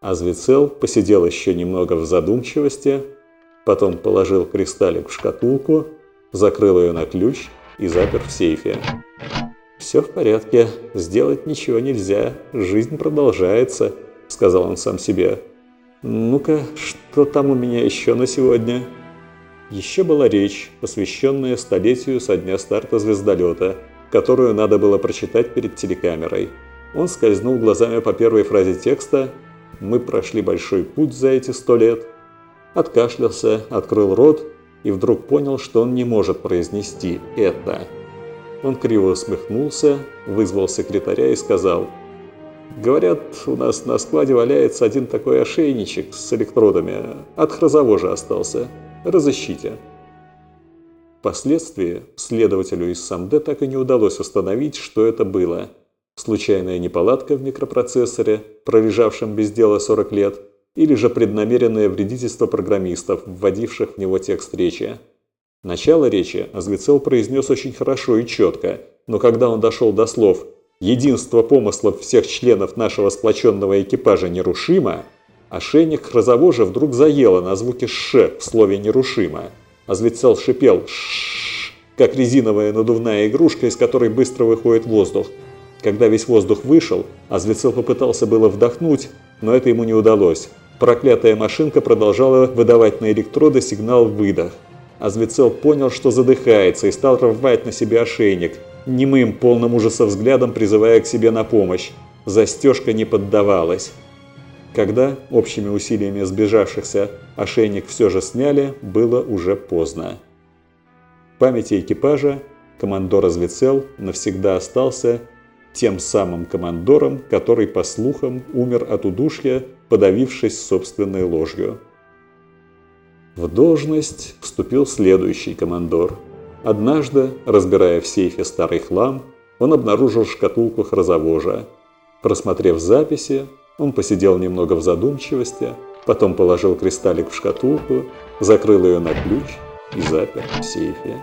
Азвицел посидел еще немного в задумчивости, потом положил кристаллик в шкатулку, закрыл ее на ключ и запер в сейфе. «Все в порядке, сделать ничего нельзя, жизнь продолжается», — сказал он сам себе. «Ну-ка, что там у меня еще на сегодня?» Еще была речь, посвященная столетию со дня старта звездолета, которую надо было прочитать перед телекамерой. Он скользнул глазами по первой фразе текста «Мы прошли большой путь за эти сто лет», откашлялся, открыл рот и вдруг понял, что он не может произнести «это». Он криво усмехнулся, вызвал секретаря и сказал «Говорят, у нас на складе валяется один такой ошейничек с электродами, от хрозовожа остался. Разыщите». Впоследствии следователю из САМД так и не удалось установить, что это было – случайная неполадка в микропроцессоре, пролежавшем без дела 40 лет, или же преднамеренное вредительство программистов, вводивших в него текст речи. Начало речи Азлицел произнес очень хорошо и четко, но когда он дошел до слов «Единство помыслов всех членов нашего сплоченного экипажа нерушимо», ошейник Хрозовожа вдруг заело на звуке «ш» в слове «нерушимо». Азлицел шипел «ш», как резиновая надувная игрушка, из которой быстро выходит воздух. Когда весь воздух вышел, Азвицел попытался было вдохнуть, но это ему не удалось. Проклятая машинка продолжала выдавать на электроды сигнал «выдох». Азвицел понял, что задыхается, и стал рвать на себе ошейник, немым, полным ужаса взглядом призывая к себе на помощь. Застежка не поддавалась. Когда, общими усилиями сбежавшихся, ошейник все же сняли, было уже поздно. В памяти экипажа командор Азвицел навсегда остался тем самым командором, который, по слухам, умер от удушья, подавившись собственной ложью. В должность вступил следующий командор. Однажды, разбирая в сейфе старый хлам, он обнаружил шкатулку хрозовожа. Просмотрев записи, он посидел немного в задумчивости, потом положил кристаллик в шкатулку, закрыл ее на ключ и запер в сейфе.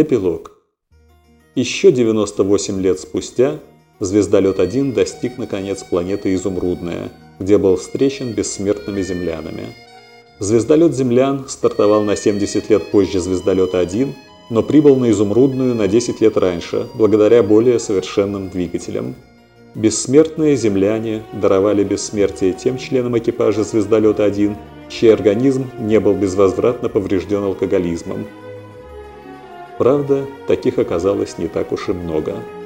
Эпилог. Еще 98 лет спустя звездолет-1 достиг наконец планеты Изумрудная, где был встречен бессмертными землянами. Звездолет землян стартовал на 70 лет позже звездолета-1, но прибыл на Изумрудную на 10 лет раньше, благодаря более совершенным двигателям. Бессмертные земляне даровали бессмертие тем членам экипажа звездолета-1, чей организм не был безвозвратно поврежден алкоголизмом – Правда, таких оказалось не так уж и много –